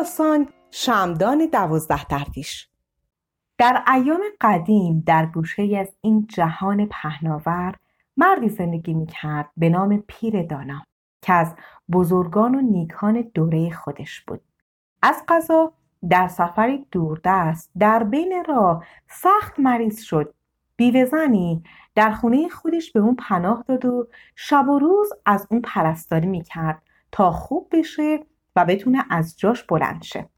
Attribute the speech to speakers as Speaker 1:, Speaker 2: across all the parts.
Speaker 1: داستان شمدان دوازده درویش در ایام قدیم در گوشه از این جهان پهناور مردی زندگی می‌کرد به نام پیر دانا که از بزرگان و نیکان دوره خودش بود. از قضا در سفری دوردست در بین راه سخت مریض شد. بیوهزنی در خونه خودش به اون پناه داد و شب و روز از اون پرستاری می‌کرد تا خوب بشه و بتونه از جاش بلند شه.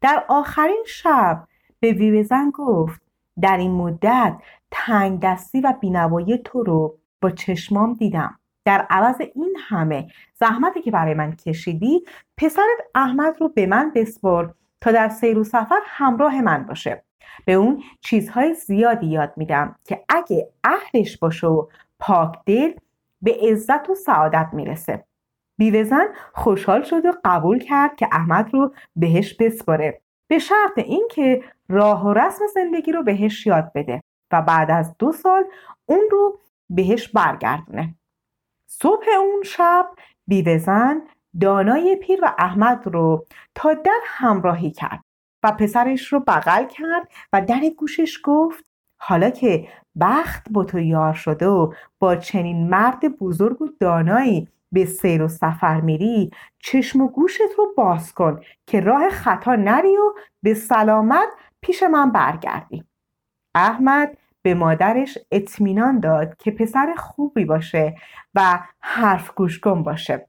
Speaker 1: در آخرین شب به ویوزن گفت در این مدت تنگ دستی و بینوایی تو رو با چشمام دیدم. در عوض این همه زحمتی که برای من کشیدی پسرت احمد رو به من بسپر تا در سیر و سفر همراه من باشه. به اون چیزهای زیادی یاد میدم که اگه اهلش باشه و پاک دل به عزت و سعادت می‌رسه. بیوهزن خوشحال شد و قبول کرد که احمد رو بهش بسپاره. به شرط اینکه راه و رسم زندگی رو بهش یاد بده و بعد از دو سال اون رو بهش برگردونه. صبح اون شب بیوهزن دانای پیر و احمد رو تا در همراهی کرد و پسرش رو بغل کرد و در گوشش گفت حالا که بخت با تو یار شده و با چنین مرد بزرگ و دانایی به سیر و سفر میری چشم و گوشت رو باز کن که راه خطا نری و به سلامت پیش من برگردی. احمد به مادرش اطمینان داد که پسر خوبی باشه و حرف گوشگم باشه.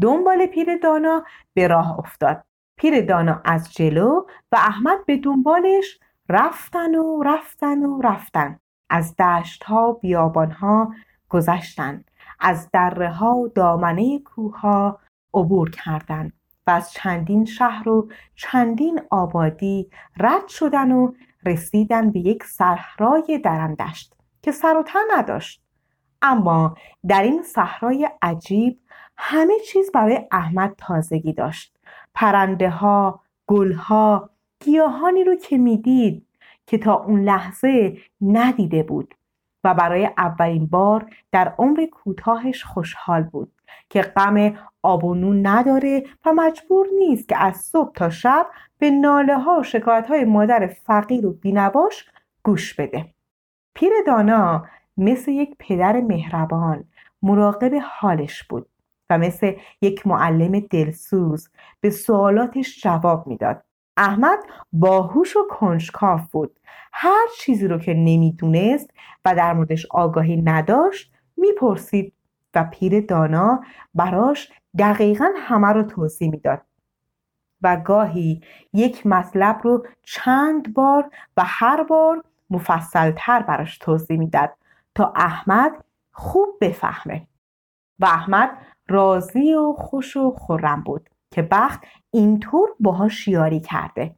Speaker 1: دنبال پیر دانا به راه افتاد. پیر دانا از جلو و احمد به دنبالش رفتن و رفتن و رفتن. از دشت ها و بیابان ها گذشتن. از دره ها و دامنه کوه ها عبور کردند و از چندین شهر و چندین آبادی رد شدن و رسیدن به یک صحرای درندشت که سر و تن نداشت. اما در این صحرای عجیب همه چیز برای احمد تازگی داشت. پرنده ها گل ها گیاهانی رو که می‌دید که تا اون لحظه ندیده بود. و برای اولین بار در عمر کوتاهش خوشحال بود که غم آب و نون نداره و مجبور نیست که از صبح تا شب به ناله ها و شکایت های مادر فقیر و بینواش گوش بده. پیر دانا مثل یک پدر مهربان مراقب حالش بود و مثل یک معلم دلسوز به سوالاتش جواب می‌داد. احمد باهوش و کنجکاو بود. هر چیزی رو که نمی‌دونست و در موردش آگاهی نداشت می‌پرسید و پیر دانا براش دقیقا همه رو توضیح می‌داد. و گاهی یک مطلب رو چند بار و هر بار مفصلتر براش توضیح می‌داد تا احمد خوب بفهمه. و احمد راضی و خوش و خورم بود. که بخت اینطور باهاش یاری کرده.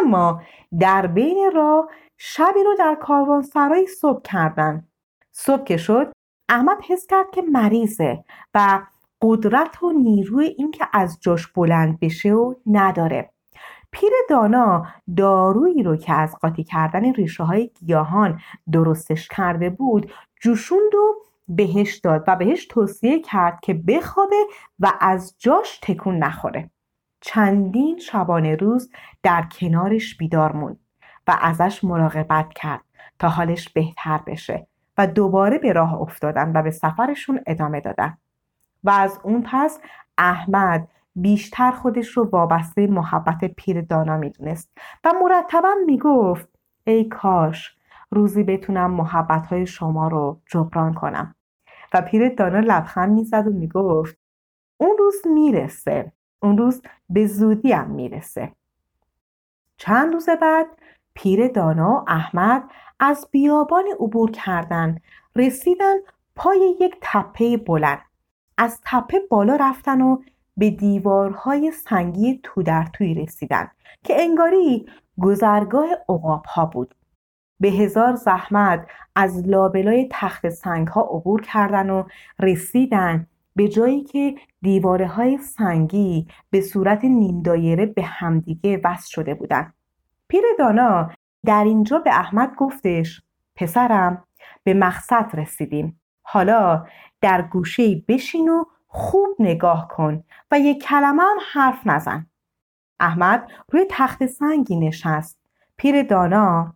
Speaker 1: اما در بین راه شبی رو در کاروانسرای صبح کردن. صبح که شد احمد حس کرد که مریضه و قدرت و نیروی اینکه از جاش بلند بشه و نداره. پیر دانا دارویی رو که از قاطی کردن ریشه های گیاهان درستش کرده بود جوشوند و بهش داد و بهش توصیه کرد که بخوابه و از جاش تکون نخوره. چندین شبانه روز در کنارش بیدار موند و ازش مراقبت کرد تا حالش بهتر بشه و دوباره به راه افتادن و به سفرشون ادامه دادن. و از اون پس احمد بیشتر خودش رو وابسته محبت پیر دانا می‌دونست و مرتبا می‌گفت ای کاش روزی بتونم محبت های شما رو جبران کنم. و پیر دانا لبخند می‌زد و می‌گفت اون روز می‌رسه. اون روز به زودی هم می‌رسه. چند روز بعد پیر دانا و احمد از بیابان عبور کردن رسیدن پای یک تپه بلند. از تپه بالا رفتن و به دیوارهای سنگی تو در توی رسیدن که انگاری گذرگاه اقاب ها بود. به هزار زحمت از لابلای تخت سنگ ها عبور کردن و رسیدن به جایی که دیواره های سنگی به صورت نیم دایره به همدیگه وصل شده بودند. پیر دانا در اینجا به احمد گفتش پسرم به مقصد رسیدیم. حالا در گوشه بشین و خوب نگاه کن و یک کلمه هم حرف نزن. احمد روی تخت سنگی نشست. پیر دانا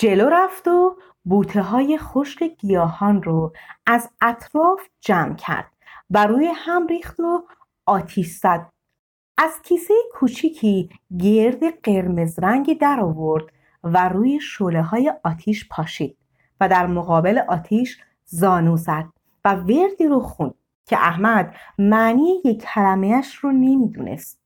Speaker 1: جلو رفت و بوته های خشک گیاهان رو از اطراف جمع کرد. و روی هم ریخت و آتیش زد. از کیسه کوچیکی گرد قرمز رنگی در آورد و روی شله های آتیش پاشید و در مقابل آتیش زانو زد و وردی رو خوند که احمد معنی یک کلمهش رو نمی‌دونست.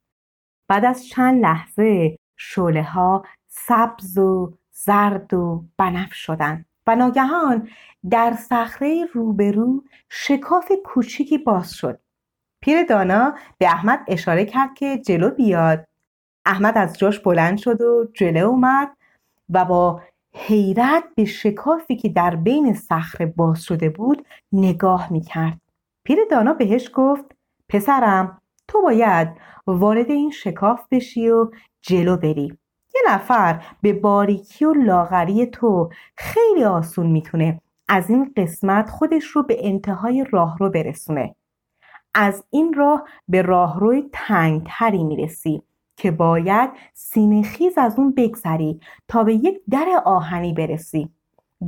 Speaker 1: بعد از چند لحظه شله ها سبز و زرد و بنف شدند و ناگهان در صخره روبرو شکاف کوچیکی باز شد. پیر دانا به احمد اشاره کرد که جلو بیاد. احمد از جاش بلند شد و جلو اومد و با حیرت به شکافی که در بین صخره باز شده بود نگاه می‌کرد. پیر دانا بهش گفت پسرم تو باید وارد این شکاف بشی و جلو بری. یه نفر به باریکی و لاغری تو خیلی آسون می‌تونه از این قسمت خودش رو به انتهای راهرو برسونه. از این راه به راهروی تنگتری می‌رسی که باید سینهخیز از اون بگذری تا به یک در آهنی برسی.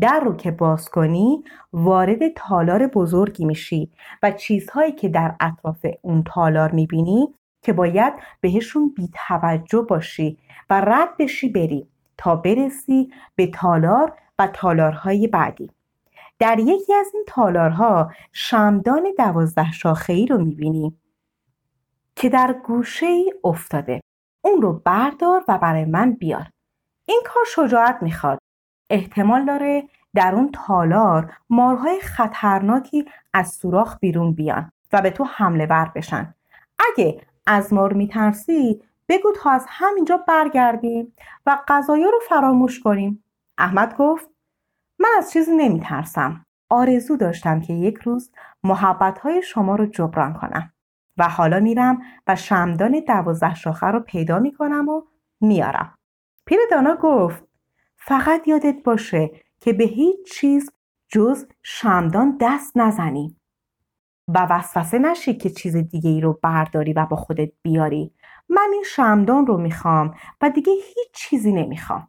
Speaker 1: در رو که باز کنی وارد تالار بزرگی میشی و چیزهایی که در اطراف اون تالار می‌بینی که باید بهشون بیتوجه باشی و رد بشی بری تا برسی به تالار و تالارهای بعدی. در یکی از این تالارها شمدان دوازده شاخه‌ای رو می‌بینی که در گوشه ای افتاده. اون رو بردار و برای من بیار. این کار شجاعت می‌خواد. احتمال داره در اون تالار مارهای خطرناکی از سوراخ بیرون بیان و به تو حمله ور بشن. اگه از مار میترسی بگو تا از همینجا برگردیم و غذایا رو فراموش کنیم. احمد گفت من از چیزی نمیترسم. آرزو داشتم که یک روز محبت شما رو جبران کنم. و حالا میرم و شمدان دوازده شاخه رو پیدا می‌کنم و میارم پیر دانا گفت فقط یادت باشه که به هیچ چیز جز شمدان دست نزنی. و وسوسه نشی که چیز دیگه ای رو برداری و با خودت بیاری. من این شمدان رو می‌خوام و دیگه هیچ چیزی نمی‌خوام.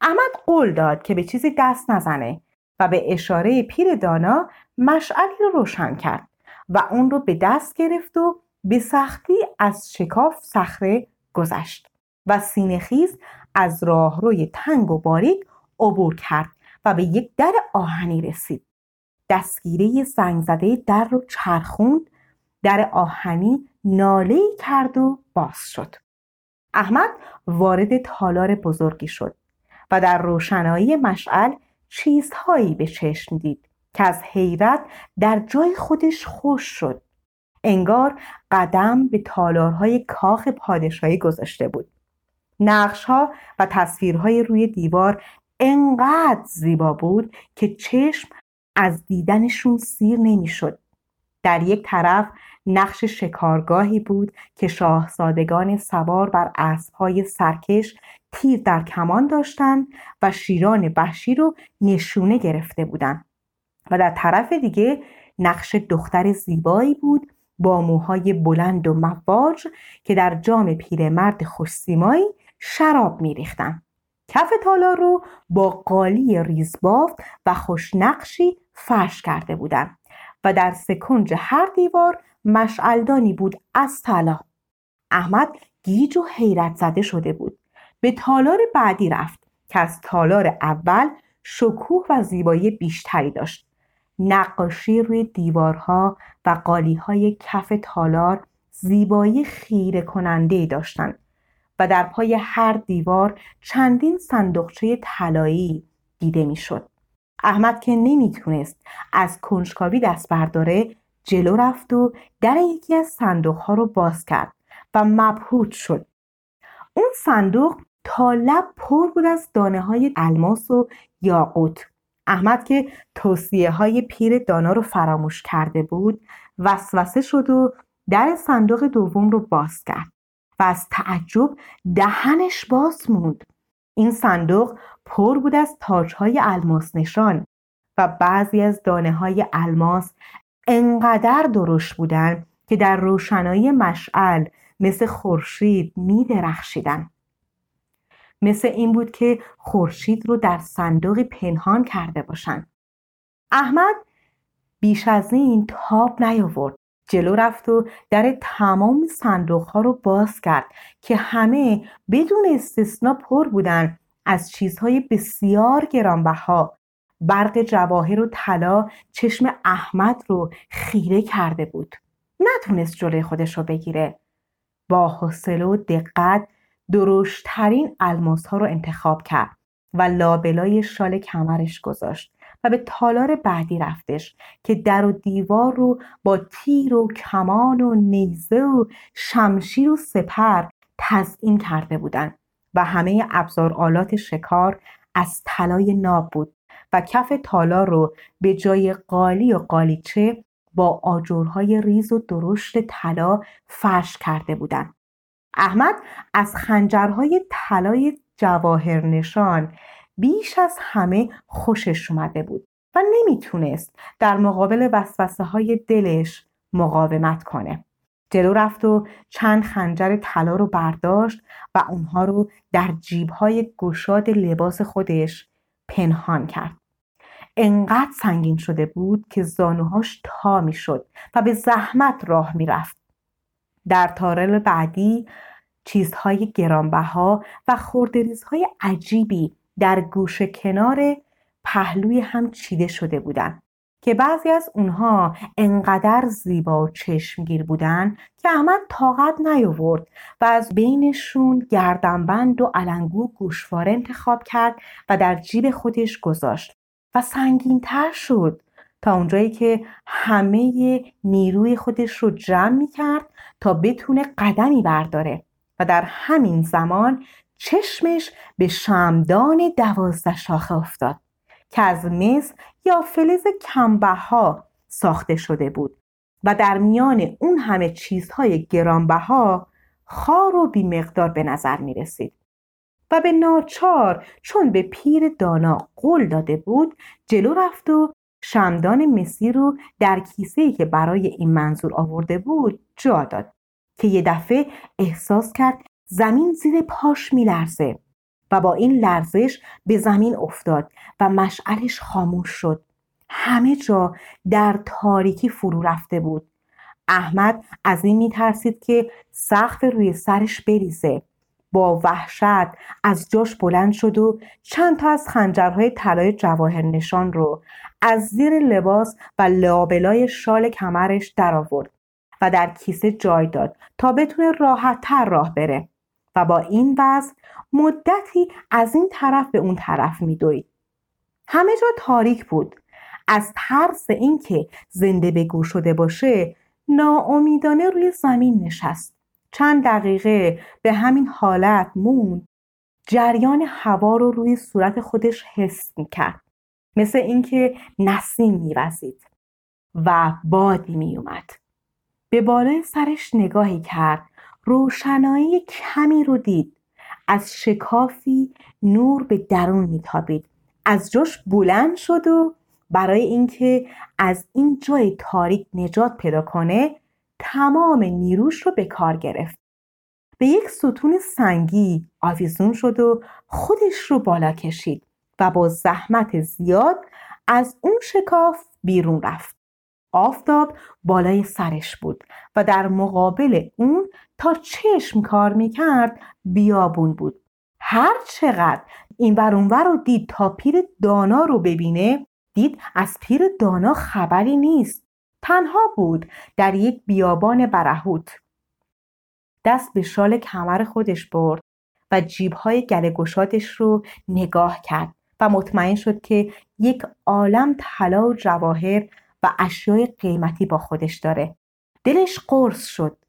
Speaker 1: احمد قول داد که به چیزی دست نزنه و به اشاره پیر دانا مشعلی رو روشن کرد و اون رو به دست گرفت و به سختی از شکاف صخره گذشت و سینهخیز از راهروی تنگ و باریک عبور کرد و به یک در آهنی رسید. دستگیره زنگ زده در رو چرخوند در آهنی ناله کرد و باز شد. احمد وارد تالار بزرگی شد و در روشنایی مشعل چیزهایی به چشم دید که از حیرت در جای خودش خوش شد. انگار قدم به تالارهای کاخ پادشاهی گذاشته بود. نقشها و تصویرهای روی دیوار انقدر زیبا بود که چشم از دیدنشون سیر نمی‌شد. در یک طرف نقش شکارگاهی بود که شاهزادگان سوار بر اسبهای سرکش تیر در کمان داشتند و شیران وحشی رو نشونه گرفته بودند و در طرف دیگه نقش دختر زیبایی بود با موهای بلند و مواج که در جام پیرمرد خوشسیمایی شراب میریختند کف تالار رو با قالی ریزبافت و خوشنقشی فرش کرده بودند و در سکنج هر دیوار مشعلدانی بود از طلا. احمد گیج و حیرت زده شده بود. به تالار بعدی رفت که از تالار اول شکوه و زیبایی بیشتری داشت. نقاشی روی دیوارها و قالیهای کف تالار زیبایی خیره کننده داشتند و در پای هر دیوار چندین صندوقچه طلایی دیده می‌شد. احمد که نمی‌تونست از کنجکاوی دست برداره جلو رفت و در یکی از صندوق ها رو باز کرد و مبهوت شد. اون صندوق تا لب پر بود از دانه های الماس و یاقوت. احمد که توصیه های پیر دانا رو فراموش کرده بود وسوسه شد و در صندوق دوم رو باز کرد و از تعجب دهنش باز موند. این صندوق پر بود از تاجهای الماس نشان و بعضی از دانه های الماس انقدر درشت بودند که در روشنایی مشعل مثل خورشید می درخشیدن. مثل این بود که خورشید رو در صندوقی پنهان کرده باشند. احمد بیش از این تاب نیاورد جلو رفت و در تمام صندوق ها رو باز کرد که همه بدون استثنا پر بودن از چیزهای بسیار گرانبها. برق جواهر و طلا چشم احمد رو خیره کرده بود. نتونست جلوی خودش رو بگیره. با حوصله و دقت درشترین الماس ها رو انتخاب کرد و لابلای شال کمرش گذاشت. و به تالار بعدی رفتش که در و دیوار رو با تیر و کمان و نیزه و شمشیر و سپر تزئین کرده بودند و همه ابزار آلات شکار از طلای ناب بود و کف تالار رو به جای قالی و قالیچه با آجرهای ریز و درشت طلا فرش کرده بودند. احمد از خنجرهای طلای جواهر نشان بیش از همه خوشش اومده بود و نمی‌تونست در مقابل وسوسه های دلش مقاومت کنه. جلو رفت و چند خنجر طلا رو برداشت و اونها رو در جیبهای گشاد لباس خودش پنهان کرد. انقدر سنگین شده بود که زانوهاش تا می‌شد و به زحمت راه می‌رفت. در تارل بعدی چیزهای گرانبها و خوردریزهای عجیبی در گوش کنار پهلوی هم چیده شده بودند که بعضی از اونها انقدر زیبا و چشمگیر بودن که احمد طاقت نیاورد و از بینشون گردنبند و علنگو گوشواره انتخاب کرد و در جیب خودش گذاشت و سنگینتر شد تا اونجایی که همه نیروی خودش رو جمع می کرد تا بتونه قدمی برداره و در همین زمان چشمش به شمدان دوازده شاخه افتاد که از مس یا فلز کمبها ساخته شده بود و در میان اون همه چیزهای گرانبها خار و بیمقدار به نظر می رسید. و به ناچار چون به پیر دانا قول داده بود جلو رفت و شمدان مسی رو در کیسه که برای این منظور آورده بود جا داد که یه دفعه احساس کرد زمین زیر پاش میلرزه و با این لرزش به زمین افتاد و مشعلش خاموش شد. همه جا در تاریکی فرو رفته بود. احمد از این میترسید که سقف روی سرش بریزه. با وحشت از جاش بلند شد و چند تا از خنجرهای طلای جواهر نشان رو از زیر لباس و لابلای شال کمرش درآورد و در کیسه جای داد تا بتونه راحت تر راه بره. و با این وضع مدتی از این طرف به اون طرف میدوید. همه جا تاریک بود. از ترس اینکه زنده بگو شده باشه ناامیدانه روی زمین نشست. چند دقیقه به همین حالت موند. جریان هوا رو روی صورت خودش حس می‌کرد. مثل اینکه نسیم میوزید و بادی میومد به بالای سرش نگاهی کرد. روشنایی کمی رو دید. از شکافی نور به درون میتابید. از جاش بلند شد و برای اینکه از این جای تاریک نجات پیدا کنه تمام نیروش رو به کار گرفت. به یک ستون سنگی آویزون شد و خودش رو بالا کشید و با زحمت زیاد از اون شکاف بیرون رفت. آفتاب بالای سرش بود و در مقابل اون تا چشم کار می‌کرد بیابون بود. هر چقدر این اونور رو دید تا پیر دانا رو ببینه دید از پیر دانا خبری نیست. تنها بود در یک بیابان برهوت. دست به شال کمر خودش برد و جیبهای گله رو نگاه کرد و مطمئن شد که یک عالم طلا و جواهر و اشیای قیمتی با خودش داره. دلش قرص شد.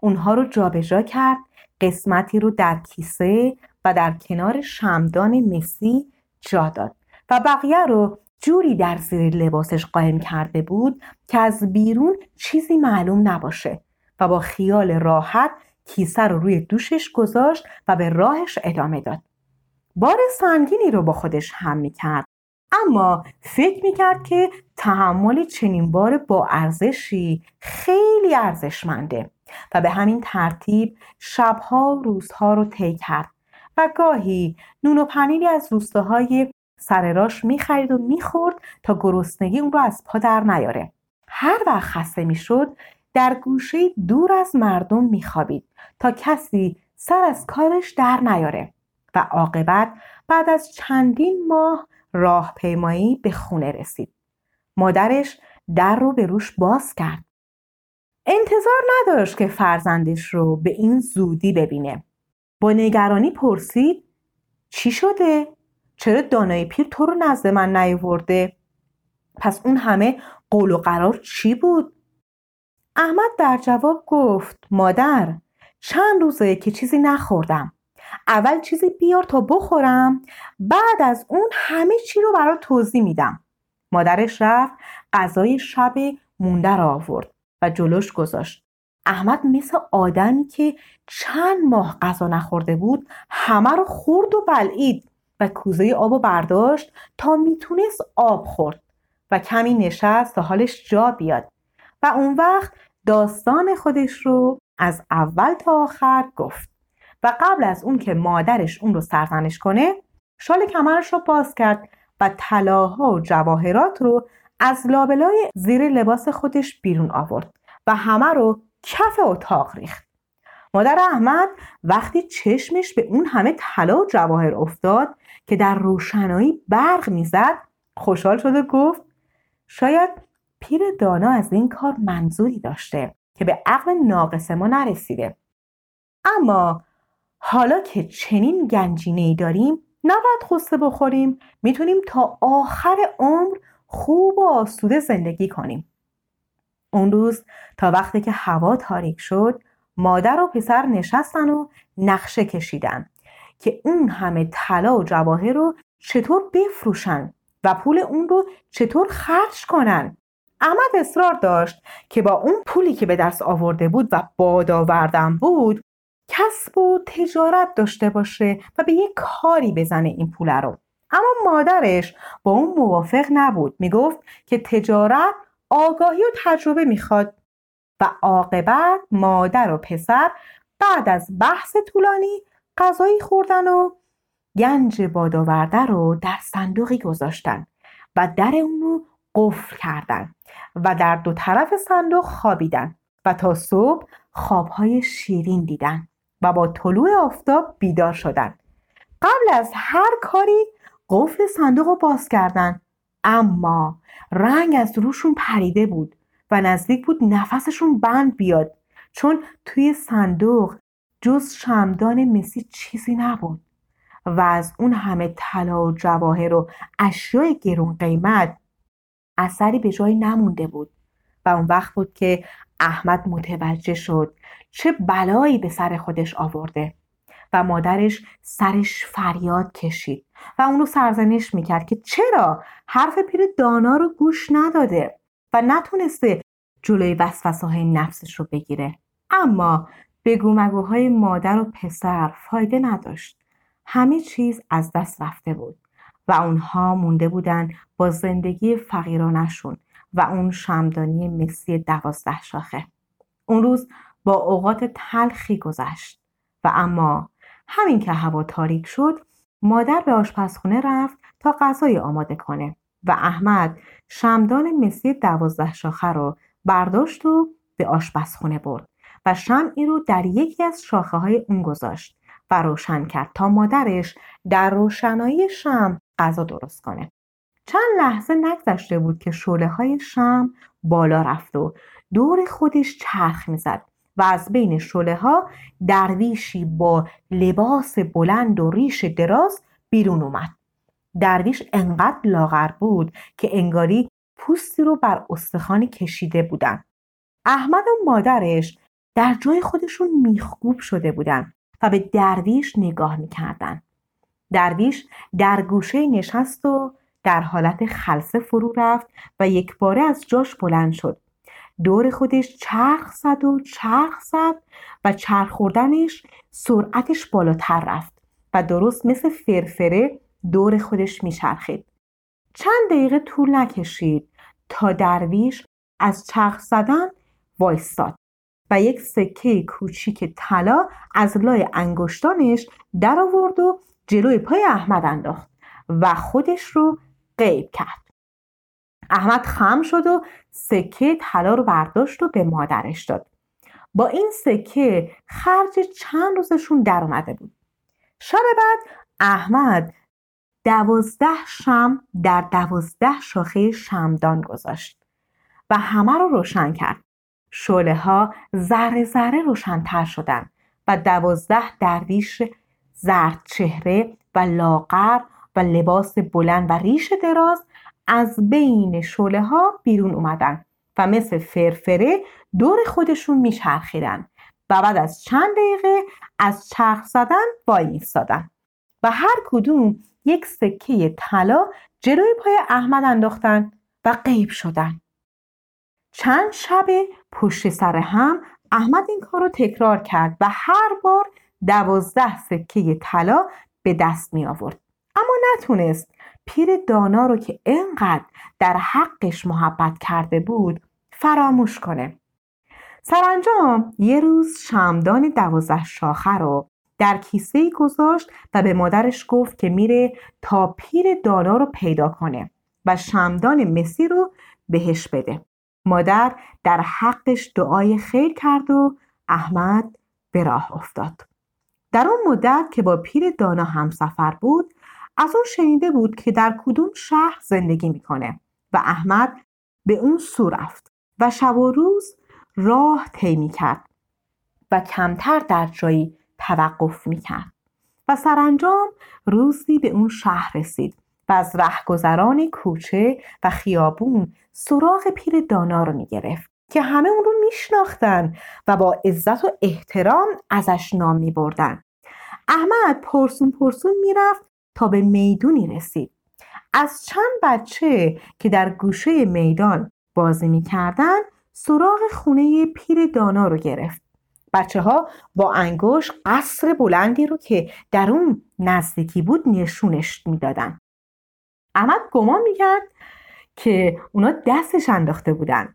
Speaker 1: اونها رو جابجا کرد قسمتی رو در کیسه و در کنار شمدان مسی جا داد. و بقیه رو جوری در زیر لباسش قایم کرده بود که از بیرون چیزی معلوم نباشه و با خیال راحت کیسه رو روی دوشش گذاشت و به راهش ادامه داد. بار سنگینی رو با خودش هم می‌کرد. اما فکر می‌کرد که تحمل چنین بار با ارزشی خیلی ارزشمنده. و به همین ترتیب شبها روزها رو طی کرد و گاهی نون و پنیری از روستاهای سر راش می‌خرید و می‌خورد تا گرسنگی اون رو از پا در نیاره. هر وقت خسته می‌شد در گوشه دور از مردم میخوابید تا کسی سر از کارش در نیاره و عاقبت بعد از چندین ماه راهپیمایی به خونه رسید. مادرش در رو به روش باز کرد. انتظار نداشت که فرزندش رو به این زودی ببینه با نگرانی پرسید چی شده؟ چرا دانای پیر تو رو نزد من نیاورده؟ پس اون همه قول و قرار چی بود؟ احمد در جواب گفت مادر چند روزه که چیزی نخوردم اول چیزی بیار تا بخورم بعد از اون همه چی رو برای توضیح میدم مادرش رفت غذای شب مونده را آورد و جلوش گذاشت. احمد مثل آدمی که چند ماه غذا نخورده بود همه رو خورد و بلعید و کوزه آب و برداشت تا می‌تونست آب خورد و کمی نشست تا حالش جا بیاد. و اون وقت داستان خودش رو از اول تا آخر گفت. و قبل از اون که مادرش اون رو سرزنش کنه شال کمرش رو باز کرد و طلاها و جواهرات رو از لابلای زیر لباس خودش بیرون آورد و همه رو کف اتاق ریخت. مادر احمد وقتی چشمش به اون همه طلا و جواهر افتاد که در روشنایی برق می‌زد خوشحال شد و گفت شاید پیر دانا از این کار منظوری داشته که به عقل ناقص ما نرسیده. اما حالا که چنین گنجینه ای داریم نباید خسته بخوریم. می‌تونیم تا آخر عمر خوب و آسوده زندگی کنیم. اون روز تا وقتی که هوا تاریک شد مادر و پسر نشستن و نقشه کشیدن که اون همه طلا و جواهر رو چطور بفروشن و پول اون رو چطور خرج کنن. احمد اصرار داشت که با اون پولی که به دست آورده بود و باد بود کسب و تجارت داشته باشه و به یک کاری بزنه این پول رو. اما مادرش با اون موافق نبود. می‌گفت که تجارت آگاهی و تجربه می‌خواد و عاقبت مادر و پسر بعد از بحث طولانی غذایی خوردن و گنج بادآورده رو در صندوقی گذاشتن و در اون رو قفل کردن و در دو طرف صندوق خوابیدن و تا صبح خوابهای شیرین دیدن و با طلوع آفتاب بیدار شدن. قبل از هر کاری قفل صندوق رو باز کردن. اما رنگ از روشون پریده بود و نزدیک بود نفسشون بند بیاد چون توی صندوق جز شمدان مسی چیزی نبود و از اون همه طلا و جواهر و اشیای گرون قیمت اثری به جایی نمونده بود و اون وقت بود که احمد متوجه شد چه بلایی به سر خودش آورده. و مادرش سرش فریاد کشید و اونو سرزنش می‌کرد که چرا؟ حرف پیر دانا رو گوش نداده و نتونسته جلوی وسوسه های نفسش رو بگیره. اما بگو مگوهای مادر و پسر فایده نداشت. همه چیز از دست رفته بود و اونها مونده بودن با زندگی فقیرانشون و اون شمدانی مسی دوازده شاخه. اون روز با اوقات تلخی گذشت و اما همین که هوا تاریک شد مادر به آشپزخونه رفت تا غذای آماده کنه و احمد شمدان مسی دوازده شاخه رو برداشت و به آشپزخونه برد و شمعی رو در یکی از شاخه های اون گذاشت و روشن کرد تا مادرش در روشنایی شم غذا درست کنه. چند لحظه نگذشته بود که شعله های شم بالا رفت و دور خودش چرخ می‌زد. و از بین شله ها درویشی با لباس بلند و ریش دراز بیرون اومد. درویش انقدر لاغر بود که انگاری پوستی رو بر استخوانی کشیده بودن. احمد و مادرش در جای خودشون میخگوب شده بودن و به درویش نگاه می‌کردن. درویش در گوشه نشست و در حالت خلصه فرو رفت و یک باره از جاش بلند شد. دور خودش چرخ زد و چرخ زد و چرخ خوردنش سرعتش بالاتر رفت و درست مثل فرفره دور خودش میچرخید. چند دقیقه طول نکشید تا درویش از چرخ زدن وایستاد و یک سکه کوچیک طلا از لای انگشتانش در آورد و جلوی پای احمد انداخت و خودش رو غیب کرد. احمد خم شد و سکه طلا رو برداشت و به مادرش داد. با این سکه خرج چند روزشون در اومده بود. شب بعد احمد دوازده شم در دوازده شاخه شمدان گذاشت و همه رو روشن کرد. شله ها ذره ذره روشنتر شدن و دوازده درویش زرد چهره و لاغر و لباس بلند و ریش دراز از بین شله ها بیرون اومدن و مثل فرفره دور خودشون میچرخیدن و بعد از چند دقیقه از چرخ زدن وای ایستادن و هر کدوم یک سکه طلا جلوی پای احمد انداختن و غیب شدن. چند شب پشت سر هم احمد این کار رو تکرار کرد و هر بار دوازده سکه طلا به دست می آورد اما نتونست پیر دانا رو که انقدر در حقش محبت کرده بود فراموش کنه. سرانجام یه روز شمدان دوازده شاخه رو در کیسه گذاشت و به مادرش گفت که میره تا پیر دانا رو پیدا کنه و شمدان مسی رو بهش بده. مادر در حقش دعای خیر کرد و احمد به راه افتاد. در اون مدت که با پیر دانا همسفر بود از اون شنیده بود که در کدوم شهر زندگی می‌کنه و احمد به اون سو رفت و شب و روز راه طی کرد و کمتر در جایی توقف می‌کرد و سرانجام روزی به اون شهر رسید و از رهگذران کوچه و خیابون سراغ پیر دانا رو می‌گرفت که همه اون رو میشناختن و با عزت و احترام ازش نام میبردن. احمد پرسون پرسون می‌رفت تا به می‌دونی رسید. از چند بچه که در گوشه میدان بازی می‌کردن سراغ خونه پیر دانا رو گرفت. بچه ها با انگوش قصر بلندی رو که در اون نزدیکی بود نشونش می‌دادن. احمد گمان می‌کرد که اونا دستش انداخته بودن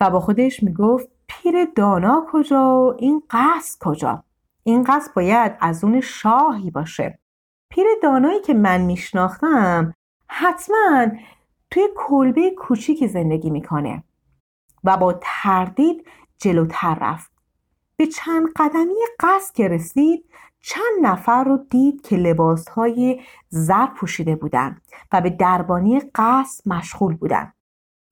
Speaker 1: و با خودش می‌گفت پیر دانا کجا و این قصد کجا؟ این قصد باید از اون شاهی باشه. پیر دانایی که من میشناختم حتما توی کلبه کوچیکی زندگی می‌کنه و با تردید جلوتر رفت. به چند قدمی قصد که رسید چند نفر رو دید که لباسهای زر پوشیده بودند و به دربانی قصد مشغول بودند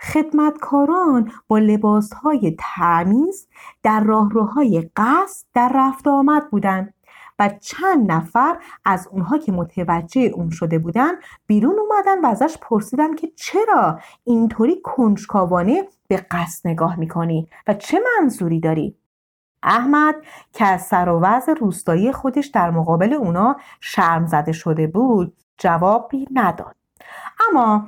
Speaker 1: خدمتکاران با لباسهای تمیز در راهروهای قصد در رفت آمد بودند و چند نفر از اونها که متوجه اون شده بودن بیرون اومدن و ازش پرسیدن که چرا اینطوری کنجکاوانه به قصد نگاه می‌کنی و چه منظوری داری؟ احمد که از سر و روستایی خودش در مقابل اونا شرم زده شده بود جوابی نداد اما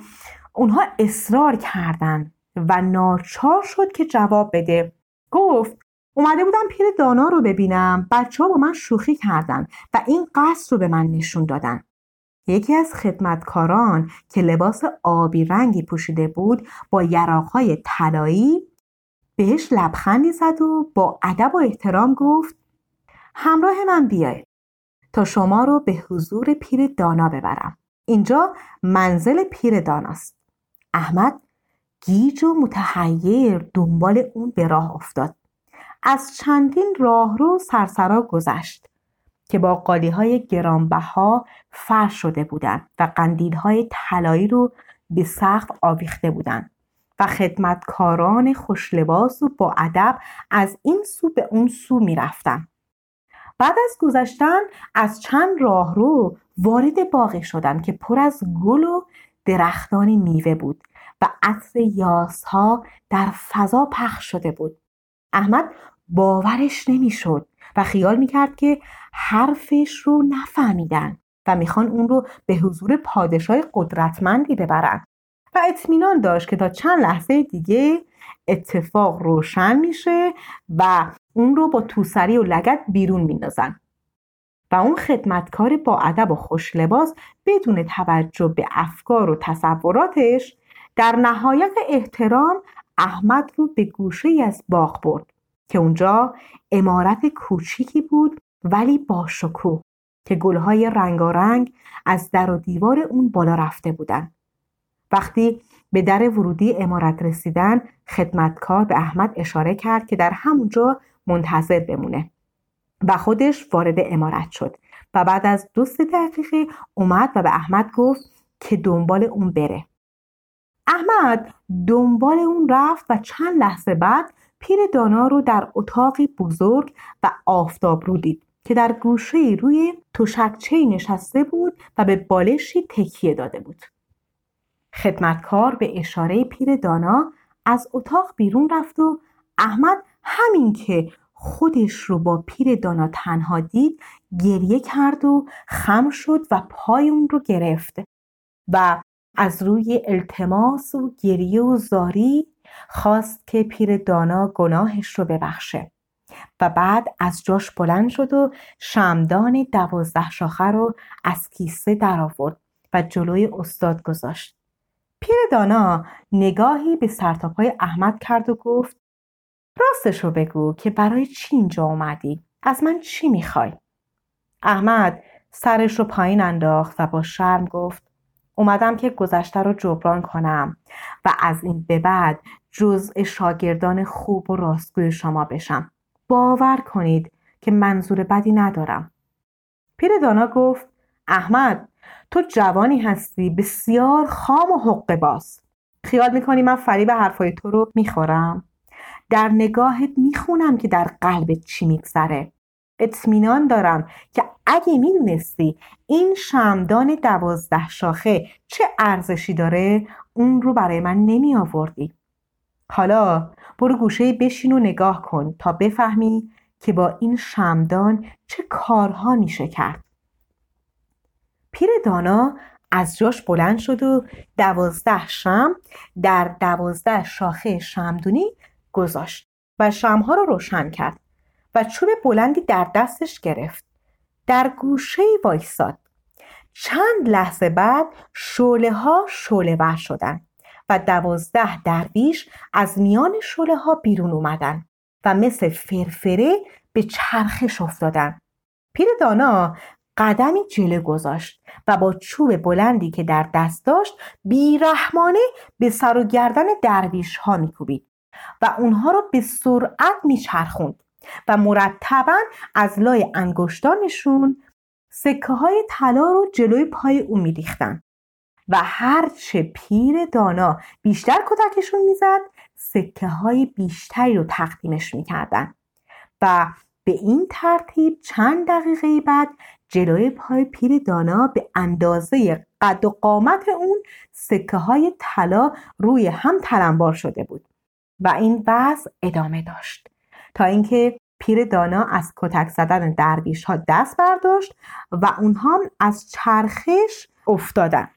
Speaker 1: اونها اصرار کردند و ناچار شد که جواب بده گفت اومده بودم پیر دانا رو ببینم. بچه ها با من شوخی کردن و این قصد رو به من نشون دادن. یکی از خدمتکاران که لباس آبی رنگی پوشیده بود با یراقهای طلایی بهش لبخندی زد و با ادب و احترام گفت همراه من بیاید تا شما رو به حضور پیر دانا ببرم. اینجا منزل پیر داناست. احمد گیج و متحیر دنبال اون به راه افتاد. از چندین راهرو سرسرا گذشت که با قالی های گرانبها فرش شده بودند و قندیل های طلایی رو به سقف آویخته بودند و خدمتکاران خوشلباس و با ادب از این سو به اون سو می‌رفتن بعد از گذشتن از چند راهرو وارد باغی شدند که پر از گل و درختان میوه بود و عطر یاسها در فضا پخش شده بود. احمد باورش نمی‌شد و خیال می‌کرد که حرفش رو نفهمیدن و می‌خوان اون رو به حضور پادشاه قدرتمندی ببرن. و اطمینان داشت که تا چند لحظه دیگه اتفاق روشن میشه و اون رو با توسری و لگت بیرون میندازن. و اون خدمتکار با ادب و خوش لباس بدون توجه به افکار و تصوراتش در نهایت احترام احمد رو به گوشه از باغ برد که اونجا امارت کوچیکی بود ولی با شکوه که گلهای رنگارنگ از در و دیوار اون بالا رفته بودن. وقتی به در ورودی امارت رسیدن خدمتکار به احمد اشاره کرد که در همونجا منتظر بمونه و خودش وارد امارت شد و بعد از دو سه دقیقه اومد و به احمد گفت که دنبال اون بره. احمد دنبال اون رفت و چند لحظه بعد پیر دانا رو در اتاقی بزرگ و آفتاب رو دید که در گوشه روی تشکچه نشسته بود و به بالشی تکیه داده بود. خدمتکار به اشاره پیر دانا از اتاق بیرون رفت و احمد همین که خودش رو با پیر دانا تنها دید گریه کرد و خم شد و پای اون رو گرفت و از روی التماس و گریه و زاری خواست که پیر دانا گناهش رو ببخشه و بعد از جاش بلند شد و شمدان دوازده شاخه رو از کیسه درآورد و جلوی استاد گذاشت پیر دانا نگاهی به سرتاپای احمد کرد و گفت راستش رو بگو که برای چی اینجا اومدی؟ از من چی می‌خوای؟ احمد سرش رو پایین انداخت و با شرم گفت اومدم که گذشته رو جبران کنم و از این به بعد جزء شاگردان خوب و راستگوی شما بشم. باور کنید که منظور بدی ندارم. پیر دانا گفت احمد تو جوانی هستی بسیار خام و حق باز. خیال می‌کنی من فریب حرفای تو رو می‌خورم؟ در نگاهت می‌خونم که در قلبت چی میگذره. اطمینان دارم که اگه می‌دونستی این شمدان دوازده شاخه چه ارزشی داره اون رو برای من نمی آوردی حالا برو گوشه بشین و نگاه کن تا بفهمی که با این شمدان چه کارها میشه کرد. پیر دانا از جاش بلند شد و دوازده شم در دوازده شاخه شمدونی گذاشت و شمها رو روشن کرد. و چوب بلندی در دستش گرفت. در گوشه وایساد چند لحظه بعد شوله ها شوله بر شدن و دوازده درویش از میان شوله ها بیرون اومدن و مثل فرفره به چرخش افتادن. پیر دانا قدمی جلو گذاشت و با چوب بلندی که در دست داشت بیرحمانه به سر و گردن درویش ها میکوبید و اونها رو به سرعت میچرخوند. و مرتبا از لای انگشتانشون سکه های طلا رو جلوی پای او میریختن و هرچه پیر دانا بیشتر کتکشون می‌زد سکه های بیشتری رو تقدیمش می‌کردن و به این ترتیب چند دقیقه بعد جلوی پای پیر دانا به اندازه قد و قامت اون سکه های طلا روی هم تلمبار شده بود و این وضع ادامه داشت. تا اینکه پیر دانا از کتک زدن درویش ها دست برداشت و اونها از چرخش افتادن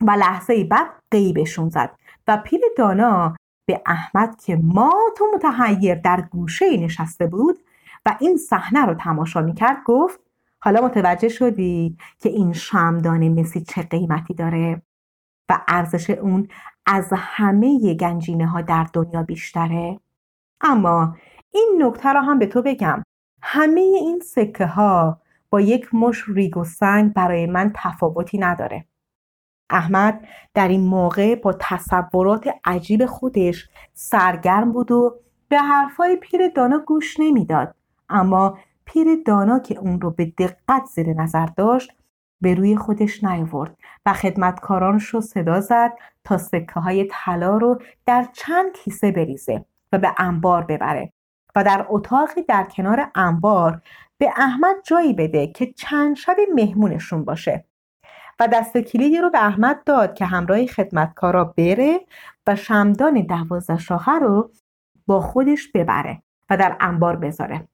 Speaker 1: و لحظه بعد قیبشون زد و پیر دانا به احمد که مات و متحیر در گوشه نشسته بود و این صحنه رو تماشا می‌کرد گفت حالا متوجه شدی که این شمدان مسی چه قیمتی داره و ارزش اون از همه گنجینه ها در دنیا بیشتره؟ اما این نکته را هم به تو بگم. همه این سکه ها با یک مش ریگ و سنگ برای من تفاوتی نداره. احمد در این موقع با تصورات عجیب خودش سرگرم بود و به حرفای پیر دانا گوش نمی‌داد. اما پیر دانا که اون رو به دقت زیر نظر داشت به روی خودش نیاورد و خدمتکارانش رو صدا زد تا سکه های طلا رو در چند کیسه بریزه و به انبار ببره. و در اتاقی در کنار انبار به احمد جایی بده که چند شبی مهمونشون باشه. و دست کلیدی رو به احمد داد که همراه خدمتکارا بره و شمدان دوازده شاخه رو با خودش ببره و در انبار بذاره.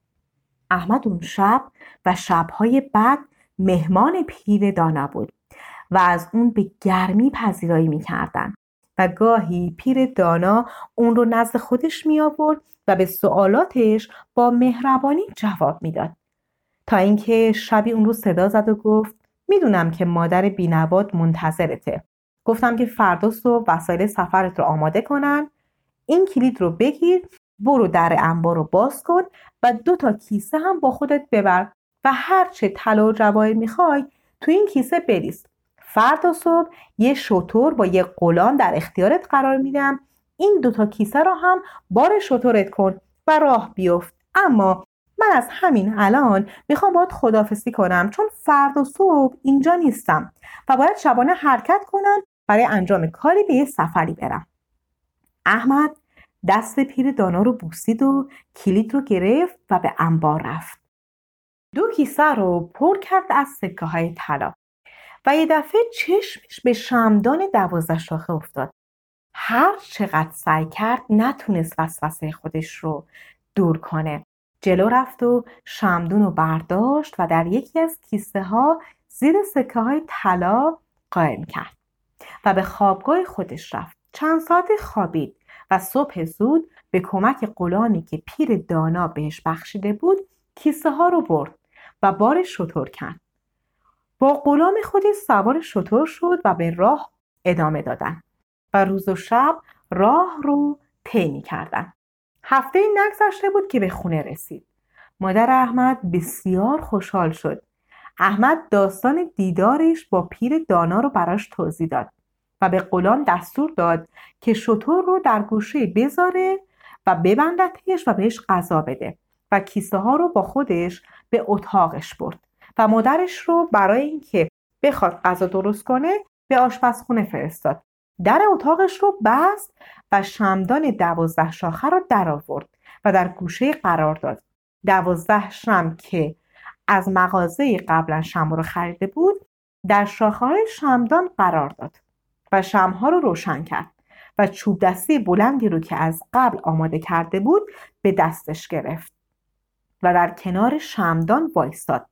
Speaker 1: احمد اون شب و شبهای بعد مهمان پیر دانا بود و از اون به گرمی پذیرایی می‌کردن. و گاهی پیر دانا اون رو نزد خودش می آورد و به سوالاتش با مهربانی جواب می‌داد. تا اینکه شبی اون رو صدا زد و گفت می‌دونم که مادر بینواد منتظرته. گفتم که فردا صبح وسایل سفرت رو آماده کنن. این کلید رو بگیر برو در انبار رو باز کن و دو تا کیسه هم با خودت ببر و هرچه طلا و جواهر می‌خوای تو این کیسه بریز. فردا صبح یه شطور با یه قلان در اختیارت قرار میدم. این دوتا کیسه رو هم بار شطورت کن و راه بیفت. اما من از همین الان می‌خوام باید خدافسی کنم چون فردا صبح اینجا نیستم و باید شبانه حرکت کنم برای انجام کاری به یه سفری برم. احمد دست پیر دانا رو بوسید و کلید رو گرفت و به انبار رفت. دو کیسه رو پر کرد از سکه های طلا. و یه دفعه چشمش به شمدان دوازده شاخه افتاد. هر چقدر سعی کرد نتونست وسوسه خودش رو دور کنه. جلو رفت و شمدون رو برداشت و در یکی از کیسه ها زیر سکه های طلا قایم کرد و به خوابگاه خودش رفت. چند ساعت خوابید و صبح زود به کمک قلانی که پیر دانا بهش بخشیده بود کیسه ها رو برد و بار شطور کرد. با غلام خودی سوار شطور شد و به راه ادامه دادن و روز و شب راه رو طی کردن هفته نگذشته بود که به خونه رسید. مادر احمد بسیار خوشحال شد. احمد داستان دیدارش با پیر دانا رو براش توضیح داد و به غلام دستور داد که شطور رو در گوشه بذاره و ببندتش و بهش غذا بده و کیسه ها رو با خودش به اتاقش برد. و مادرش رو برای اینکه بخواد غذا درست کنه به آشپزخونه فرستاد. در اتاقش رو بست و شمدان دوازده شاخه رو در آورد و در گوشه قرار داد. دوازده شم که از مغازه قبلا شم رو خریده بود در شاخه های شمدان قرار داد و شمها رو روشن کرد و چوب دستی بلندی رو که از قبل آماده کرده بود به دستش گرفت و در کنار شمدان وایستاد.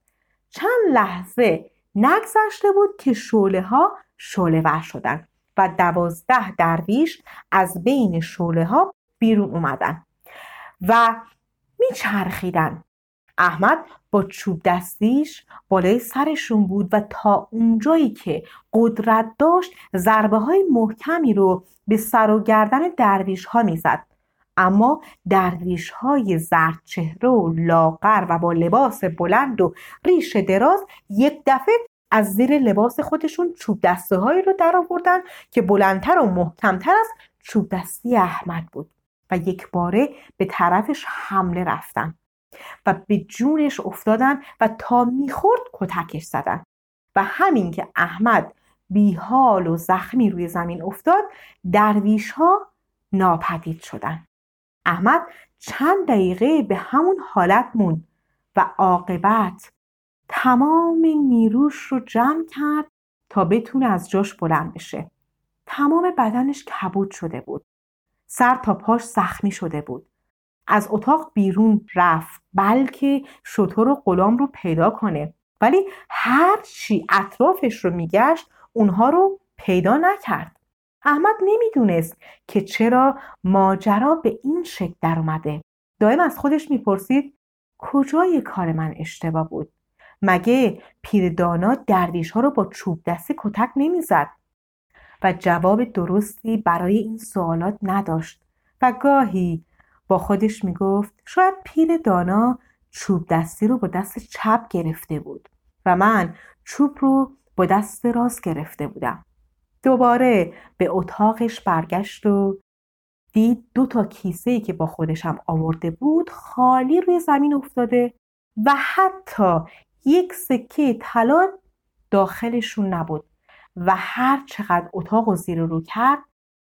Speaker 1: چند لحظه نگذشته بود که شوله ها شوله ور شدن و دوازده درویش از بین شوله ها بیرون اومدن و میچرخیدن. احمد با چوب دستیش بالای سرشون بود و تا اونجایی که قدرت داشت ضربه های محکمی رو به سر و گردن درویش ها می‌زد. اما درویش های زرد چهره و لاغر و با لباس بلند و ریش دراز یک دفعه از زیر لباس خودشون چوب دسته هایی رو در آوردن که بلندتر و محکمتر از چوب دستی احمد بود و یک باره به طرفش حمله رفتن و به جونش افتادن و تا می‌خورد کتکش زدن و همین که احمد بیحال و زخمی روی زمین افتاد درویش ها ناپدید شدن. احمد چند دقیقه به همون حالت موند و عاقبت تمام نیروش رو جمع کرد تا بتونه از جاش بلند بشه. تمام بدنش کبود شده بود. سر تا پاش زخمی شده بود. از اتاق بیرون رفت بلکه شطور و غلام رو پیدا کنه. ولی هر چی اطرافش رو میگشت اونها رو پیدا نکرد. احمد نمی‌دونست که چرا ماجرا به این شکل در اومده دائم از خودش می‌پرسید کجای کار من اشتباه بود؟ مگه پیر دانا درویش ها رو با چوب دستی کتک نمی‌زد؟ و جواب درستی برای این سوالات نداشت و گاهی با خودش می‌گفت شاید پیر دانا چوب دستی رو با دست چپ گرفته بود و من چوب رو با دست راست گرفته بودم. دوباره به اتاقش برگشت و دید دو تا کیسه که با خودش هم آورده بود خالی روی زمین افتاده و حتی یک سکه طلا داخلشون نبود و هر چقدر اتاق و زیر رو کرد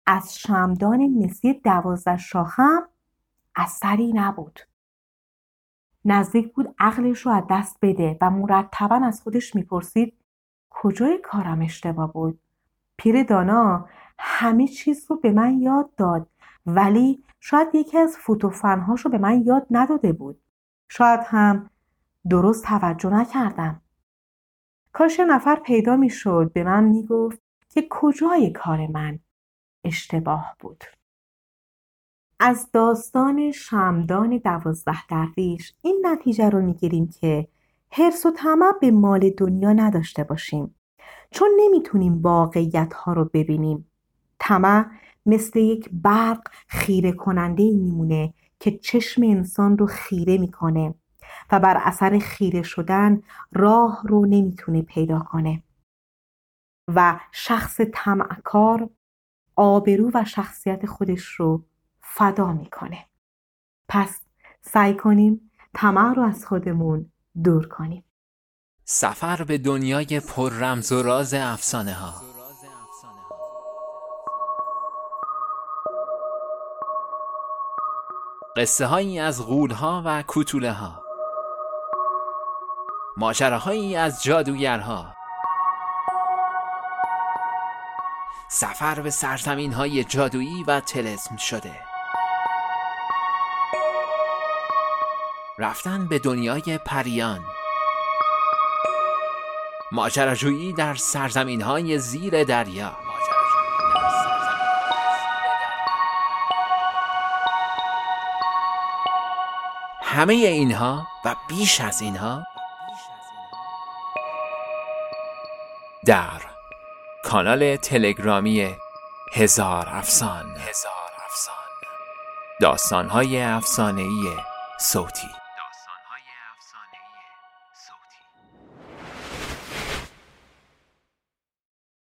Speaker 1: از شمدان مسی دوازده شاخم اثری نبود. نزدیک بود عقلش رو از دست بده و مرتبا از خودش می‌پرسید کجای کارم اشتباه بود؟ پیر دانا همه چیز رو به من یاد داد ولی شاید یکی از فوتوفنهاش رو به من یاد نداده بود. شاید هم درست توجه نکردم. کاش نفر پیدا می شد به من می گفت که کجای کار من اشتباه بود. از داستان شمدان دوازده درویش این نتیجه رو می‌گیریم که حرس و طمع به مال دنیا نداشته باشیم. چون نمی‌تونیم واقعیت ها رو ببینیم. طمع مثل یک برق خیره کننده میمونه که چشم انسان رو خیره می‌کنه و بر اثر خیره شدن راه رو نمی‌تونه پیدا کنه. و شخص طمعکار آبرو و شخصیت خودش رو فدا می‌کنه. پس سعی کنیم طمع رو از خودمون دور کنیم.
Speaker 2: سفر به دنیای پر رمز و راز افسانه ها قصه هایی از غول ها و کوتوله ها ماجراهایی از جادوگرها. سفر به سرزمین های جادویی و تلسم شده. رفتن به دنیای پریان. ماجراجویی در سرزمین های زیر دریا. همه اینها و بیش از اینها در کانال تلگرامی هزار افسان. هزار افسان. داستانهای افسانه‌ای صوتی.